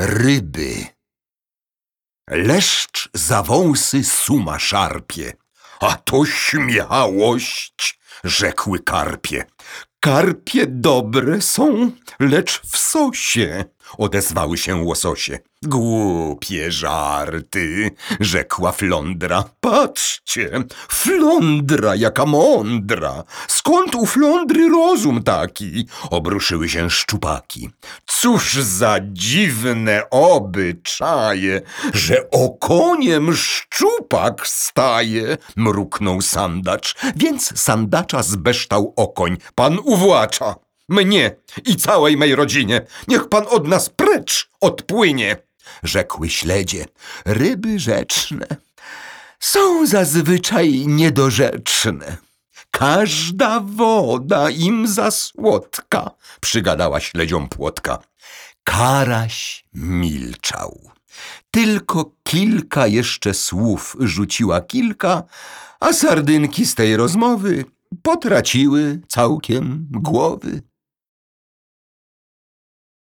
ryby. Leszcz za wąsy suma szarpie, a to śmiałość, rzekły karpie. Karpie dobre są, lecz w sosie, odezwały się łososie. Głupie żarty, rzekła flądra. Patrzcie, flądra jaka mądra. Skąd u flądry rozum taki? Obruszyły się szczupaki. Cóż za dziwne obyczaje, że okoniem szczupak staje, mruknął sandacz. Więc sandacza zbeształ okoń. Pan uwłacza mnie i całej mej rodzinie. Niech pan od nas precz odpłynie. Rzekły śledzie, ryby rzeczne są zazwyczaj niedorzeczne. Każda woda im za słodka, przygadała śledziom płotka. Karaś milczał. Tylko kilka jeszcze słów rzuciła kilka, a sardynki z tej rozmowy potraciły całkiem głowy.